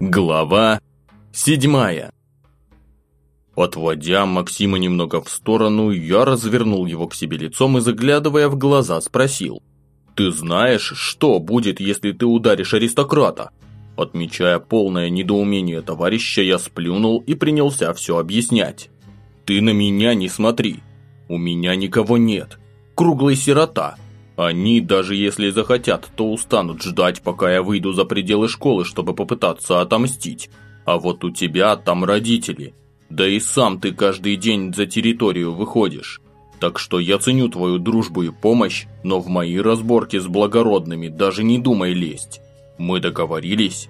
Глава седьмая. Отводя Максима немного в сторону, я развернул его к себе лицом и, заглядывая в глаза, спросил. «Ты знаешь, что будет, если ты ударишь аристократа?» Отмечая полное недоумение товарища, я сплюнул и принялся все объяснять. «Ты на меня не смотри. У меня никого нет. Круглый сирота. Они, даже если захотят, то устанут ждать, пока я выйду за пределы школы, чтобы попытаться отомстить. А вот у тебя там родители. Да и сам ты каждый день за территорию выходишь. Так что я ценю твою дружбу и помощь, но в мои разборки с благородными даже не думай лезть. Мы договорились?»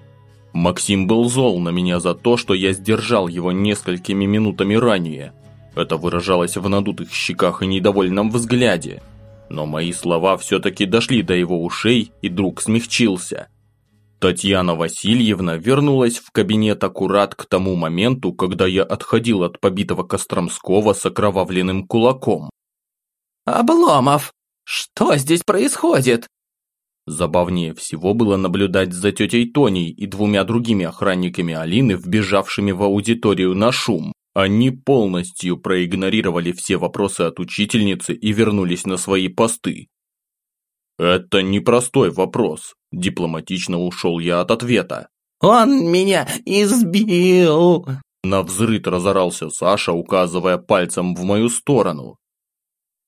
Максим был зол на меня за то, что я сдержал его несколькими минутами ранее. Это выражалось в надутых щеках и недовольном взгляде. Но мои слова все-таки дошли до его ушей, и друг смягчился. Татьяна Васильевна вернулась в кабинет аккурат к тому моменту, когда я отходил от побитого Костромского с окровавленным кулаком. «Обломов! Что здесь происходит?» Забавнее всего было наблюдать за тетей Тоней и двумя другими охранниками Алины, вбежавшими в аудиторию на шум. Они полностью проигнорировали все вопросы от учительницы и вернулись на свои посты. «Это непростой вопрос», – дипломатично ушел я от ответа. «Он меня избил!» На взрыв разорался Саша, указывая пальцем в мою сторону.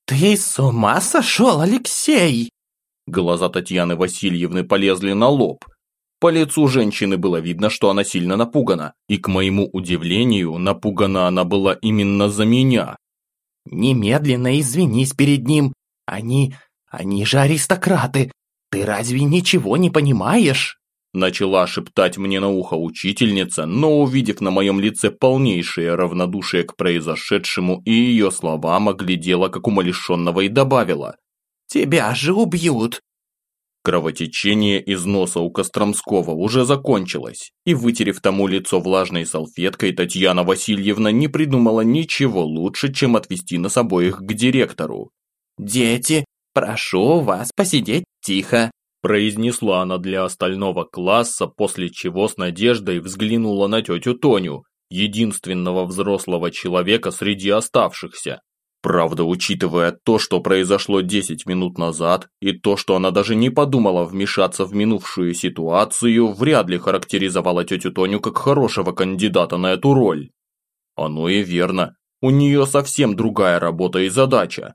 «Ты с ума сошел, Алексей?» Глаза Татьяны Васильевны полезли на лоб. По лицу женщины было видно, что она сильно напугана, и, к моему удивлению, напугана она была именно за меня. «Немедленно извинись перед ним. Они... они же аристократы. Ты разве ничего не понимаешь?» Начала шептать мне на ухо учительница, но увидев на моем лице полнейшее равнодушие к произошедшему и ее словам, оглядела как умалишенного и добавила. «Тебя же убьют. Кровотечение из носа у Костромского уже закончилось, и вытерев тому лицо влажной салфеткой, Татьяна Васильевна не придумала ничего лучше, чем отвести нас обоих к директору. «Дети, прошу вас посидеть тихо», произнесла она для остального класса, после чего с надеждой взглянула на тетю Тоню, единственного взрослого человека среди оставшихся. Правда, учитывая то, что произошло 10 минут назад, и то, что она даже не подумала вмешаться в минувшую ситуацию, вряд ли характеризовала тетю Тоню как хорошего кандидата на эту роль. Оно и верно, у нее совсем другая работа и задача.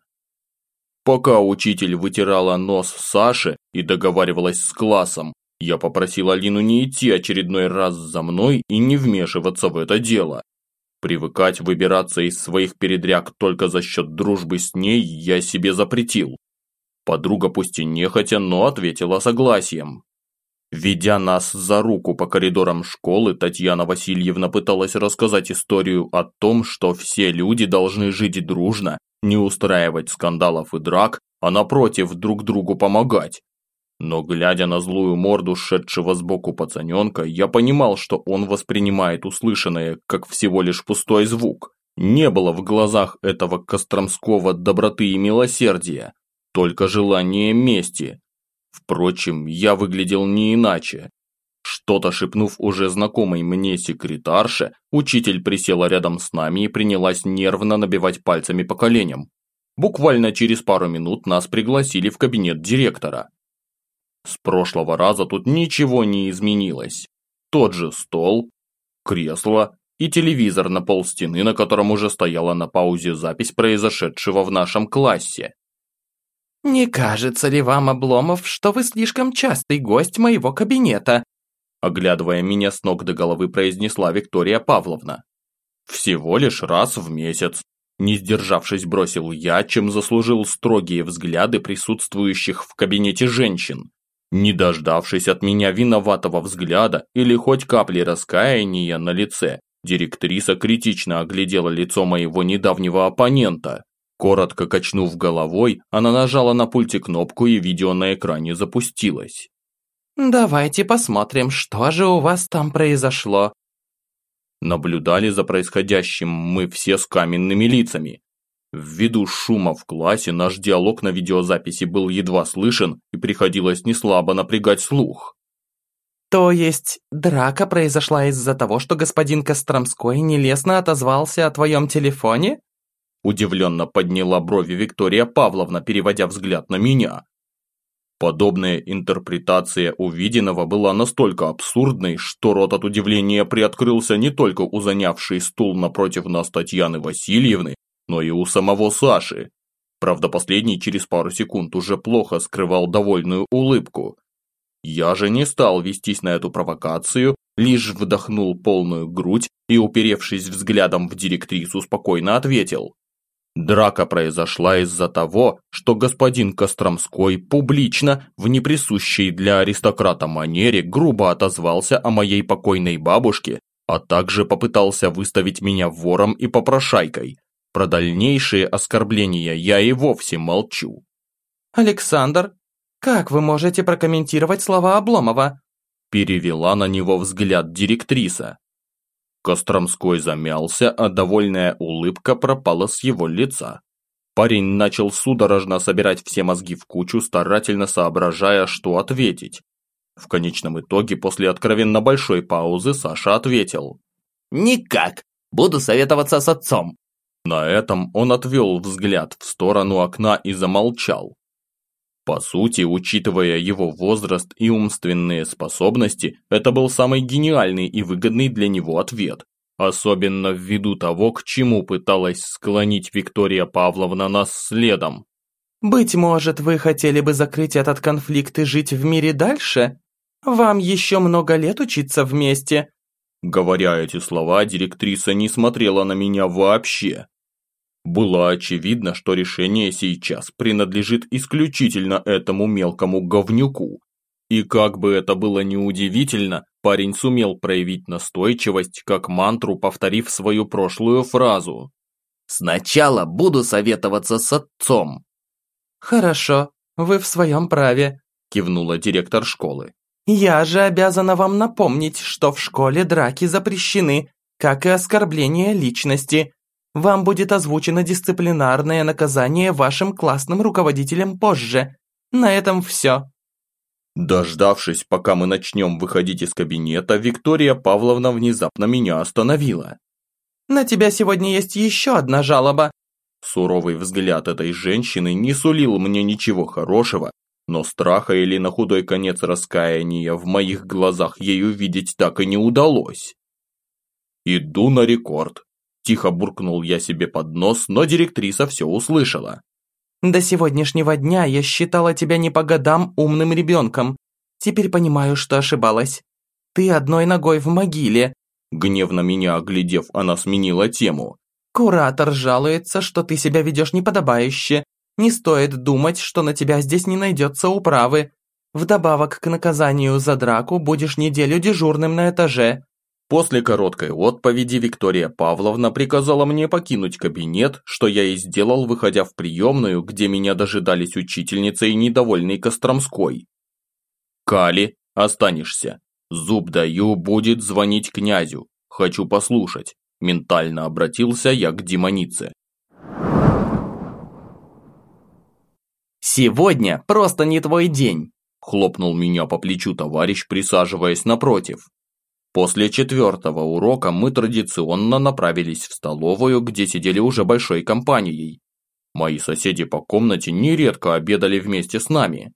Пока учитель вытирала нос Саши и договаривалась с классом, я попросил Алину не идти очередной раз за мной и не вмешиваться в это дело. Привыкать выбираться из своих передряг только за счет дружбы с ней я себе запретил. Подруга пусть и нехотя, но ответила согласием. Ведя нас за руку по коридорам школы, Татьяна Васильевна пыталась рассказать историю о том, что все люди должны жить дружно, не устраивать скандалов и драк, а напротив друг другу помогать. Но глядя на злую морду шедшего сбоку пацаненка, я понимал, что он воспринимает услышанное как всего лишь пустой звук. Не было в глазах этого Костромского доброты и милосердия, только желание мести. Впрочем, я выглядел не иначе. Что-то шепнув уже знакомой мне секретарше, учитель присела рядом с нами и принялась нервно набивать пальцами по коленям. Буквально через пару минут нас пригласили в кабинет директора. С прошлого раза тут ничего не изменилось. Тот же стол, кресло и телевизор на полстены, на котором уже стояла на паузе запись произошедшего в нашем классе. «Не кажется ли вам, Обломов, что вы слишком частый гость моего кабинета?» Оглядывая меня с ног до головы, произнесла Виктория Павловна. «Всего лишь раз в месяц», не сдержавшись, бросил я, чем заслужил строгие взгляды присутствующих в кабинете женщин. Не дождавшись от меня виноватого взгляда или хоть капли раскаяния на лице, директриса критично оглядела лицо моего недавнего оппонента. Коротко качнув головой, она нажала на пульте кнопку и видео на экране запустилось. «Давайте посмотрим, что же у вас там произошло». Наблюдали за происходящим мы все с каменными лицами. Ввиду шума в классе наш диалог на видеозаписи был едва слышен и приходилось неслабо напрягать слух. То есть драка произошла из-за того, что господин Костромской нелестно отозвался о твоем телефоне? Удивленно подняла брови Виктория Павловна, переводя взгляд на меня. Подобная интерпретация увиденного была настолько абсурдной, что рот от удивления приоткрылся не только у занявшей стул напротив нас Татьяны Васильевны, но и у самого Саши. Правда, последний через пару секунд уже плохо скрывал довольную улыбку. Я же не стал вестись на эту провокацию, лишь вдохнул полную грудь и, уперевшись взглядом в директрису, спокойно ответил. Драка произошла из-за того, что господин Костромской публично, в неприсущей для аристократа манере, грубо отозвался о моей покойной бабушке, а также попытался выставить меня вором и попрошайкой. Про дальнейшие оскорбления я и вовсе молчу. «Александр, как вы можете прокомментировать слова Обломова?» Перевела на него взгляд директриса. Костромской замялся, а довольная улыбка пропала с его лица. Парень начал судорожно собирать все мозги в кучу, старательно соображая, что ответить. В конечном итоге, после откровенно большой паузы, Саша ответил. «Никак. Буду советоваться с отцом». На этом он отвел взгляд в сторону окна и замолчал. По сути, учитывая его возраст и умственные способности, это был самый гениальный и выгодный для него ответ. Особенно ввиду того, к чему пыталась склонить Виктория Павловна нас следом. «Быть может, вы хотели бы закрыть этот конфликт и жить в мире дальше? Вам еще много лет учиться вместе?» Говоря эти слова, директриса не смотрела на меня вообще. Было очевидно, что решение сейчас принадлежит исключительно этому мелкому говнюку. И как бы это было неудивительно, парень сумел проявить настойчивость, как мантру повторив свою прошлую фразу. «Сначала буду советоваться с отцом». «Хорошо, вы в своем праве», – кивнула директор школы. «Я же обязана вам напомнить, что в школе драки запрещены, как и оскорбление личности. Вам будет озвучено дисциплинарное наказание вашим классным руководителям позже. На этом все». Дождавшись, пока мы начнем выходить из кабинета, Виктория Павловна внезапно меня остановила. «На тебя сегодня есть еще одна жалоба». Суровый взгляд этой женщины не сулил мне ничего хорошего, но страха или на худой конец раскаяния в моих глазах ей увидеть так и не удалось. Иду на рекорд. Тихо буркнул я себе под нос, но директриса все услышала. «До сегодняшнего дня я считала тебя не по годам умным ребенком. Теперь понимаю, что ошибалась. Ты одной ногой в могиле». Гневно меня оглядев, она сменила тему. «Куратор жалуется, что ты себя ведешь неподобающе. Не стоит думать, что на тебя здесь не найдется управы. Вдобавок к наказанию за драку будешь неделю дежурным на этаже. После короткой отповеди Виктория Павловна приказала мне покинуть кабинет, что я и сделал, выходя в приемную, где меня дожидались учительница и недовольный Костромской. «Кали, останешься. Зуб даю, будет звонить князю. Хочу послушать». Ментально обратился я к демонице. «Сегодня просто не твой день», – хлопнул меня по плечу товарищ, присаживаясь напротив. После четвертого урока мы традиционно направились в столовую, где сидели уже большой компанией. Мои соседи по комнате нередко обедали вместе с нами.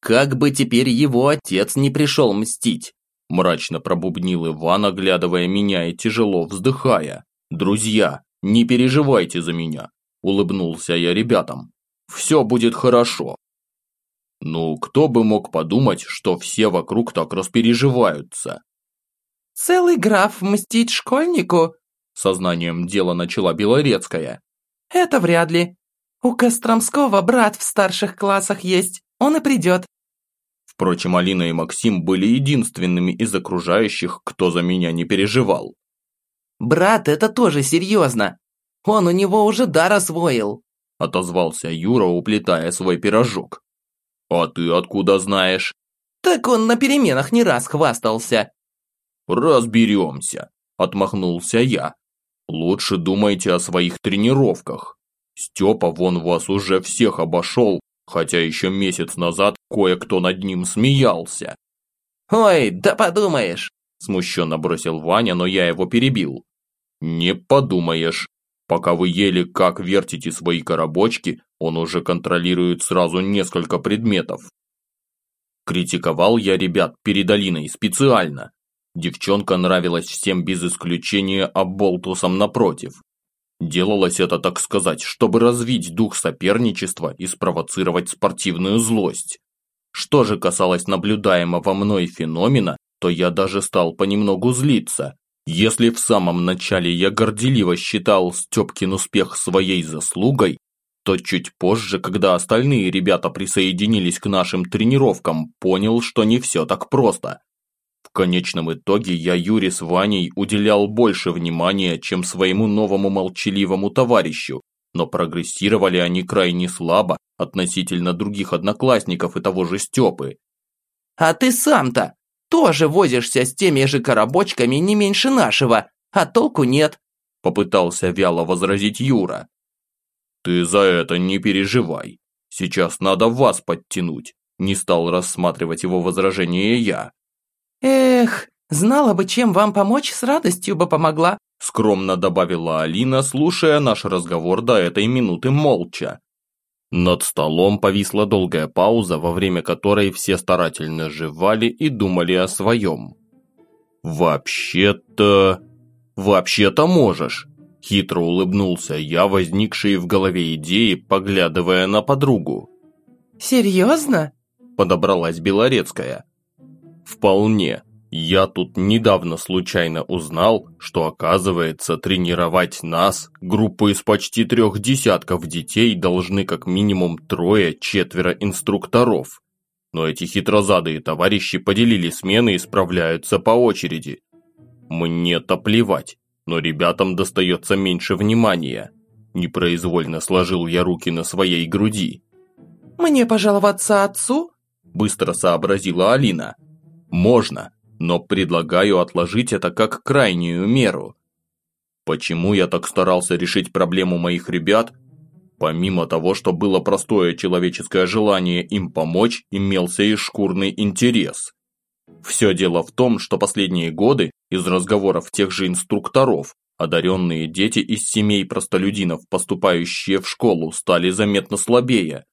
«Как бы теперь его отец не пришел мстить!» Мрачно пробубнил Иван, оглядывая меня и тяжело вздыхая. «Друзья, не переживайте за меня!» Улыбнулся я ребятам. «Все будет хорошо!» Ну, кто бы мог подумать, что все вокруг так распереживаются. Целый граф мстить школьнику?» Сознанием дела начала Белорецкая. «Это вряд ли. У Костромского брат в старших классах есть, он и придет». Впрочем, Алина и Максим были единственными из окружающих, кто за меня не переживал. «Брат, это тоже серьезно. Он у него уже дар освоил», отозвался Юра, уплетая свой пирожок. «А ты откуда знаешь?» «Так он на переменах не раз хвастался». «Разберемся», – отмахнулся я. «Лучше думайте о своих тренировках. Степа вон вас уже всех обошел, хотя еще месяц назад кое-кто над ним смеялся». «Ой, да подумаешь!» Смущенно бросил Ваня, но я его перебил. «Не подумаешь. Пока вы ели, как вертите свои коробочки, он уже контролирует сразу несколько предметов. Критиковал я ребят перед Алиной специально. Девчонка нравилась всем без исключения, а болтусам напротив. Делалось это, так сказать, чтобы развить дух соперничества и спровоцировать спортивную злость. Что же касалось наблюдаемого мной феномена, то я даже стал понемногу злиться. Если в самом начале я горделиво считал Степкин успех своей заслугой, то чуть позже, когда остальные ребята присоединились к нашим тренировкам, понял, что не все так просто. В конечном итоге я Юре с Ваней уделял больше внимания, чем своему новому молчаливому товарищу, но прогрессировали они крайне слабо относительно других одноклассников и того же Степы. «А ты сам-то тоже возишься с теми же коробочками не меньше нашего, а толку нет», попытался вяло возразить Юра. «Ты за это не переживай. Сейчас надо вас подтянуть», не стал рассматривать его возражение я. «Эх, знала бы, чем вам помочь, с радостью бы помогла», скромно добавила Алина, слушая наш разговор до этой минуты молча. Над столом повисла долгая пауза, во время которой все старательно жевали и думали о своем. «Вообще-то... вообще-то можешь», Хитро улыбнулся я, возникший в голове идеи, поглядывая на подругу. «Серьезно?» – подобралась Белорецкая. «Вполне. Я тут недавно случайно узнал, что оказывается тренировать нас, группу из почти трех десятков детей, должны как минимум трое-четверо инструкторов. Но эти хитрозадые товарищи поделили смены и справляются по очереди. Мне-то плевать но ребятам достается меньше внимания. Непроизвольно сложил я руки на своей груди. «Мне пожаловаться отцу?» Быстро сообразила Алина. «Можно, но предлагаю отложить это как крайнюю меру». Почему я так старался решить проблему моих ребят? Помимо того, что было простое человеческое желание им помочь, имелся и шкурный интерес. Все дело в том, что последние годы из разговоров тех же инструкторов, одаренные дети из семей простолюдинов, поступающие в школу, стали заметно слабее.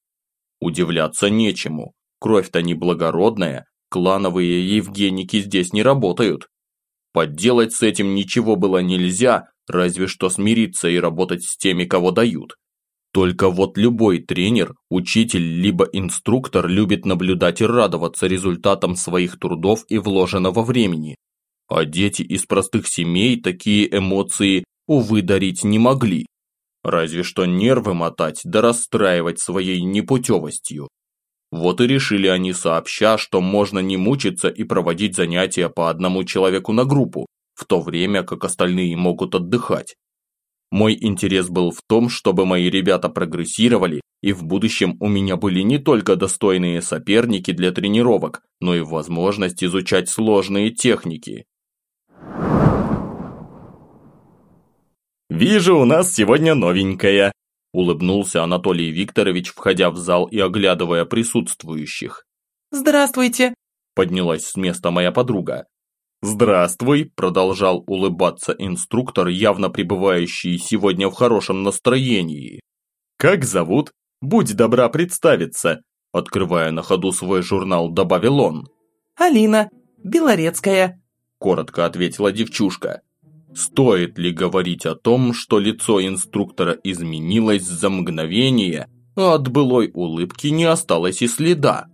Удивляться нечему, кровь-то не благородная, клановые евгеники здесь не работают. Подделать с этим ничего было нельзя, разве что смириться и работать с теми, кого дают. Только вот любой тренер, учитель либо инструктор любит наблюдать и радоваться результатам своих трудов и вложенного времени. А дети из простых семей такие эмоции, увы, дарить не могли. Разве что нервы мотать да расстраивать своей непутевостью. Вот и решили они сообща, что можно не мучиться и проводить занятия по одному человеку на группу, в то время как остальные могут отдыхать. Мой интерес был в том, чтобы мои ребята прогрессировали, и в будущем у меня были не только достойные соперники для тренировок, но и возможность изучать сложные техники. «Вижу, у нас сегодня новенькая», – улыбнулся Анатолий Викторович, входя в зал и оглядывая присутствующих. «Здравствуйте», – поднялась с места моя подруга. «Здравствуй», – продолжал улыбаться инструктор, явно пребывающий сегодня в хорошем настроении. «Как зовут? Будь добра представиться», – открывая на ходу свой журнал, добавил он. «Алина, Белорецкая», – коротко ответила девчушка. Стоит ли говорить о том, что лицо инструктора изменилось за мгновение, а от былой улыбки не осталось и следа?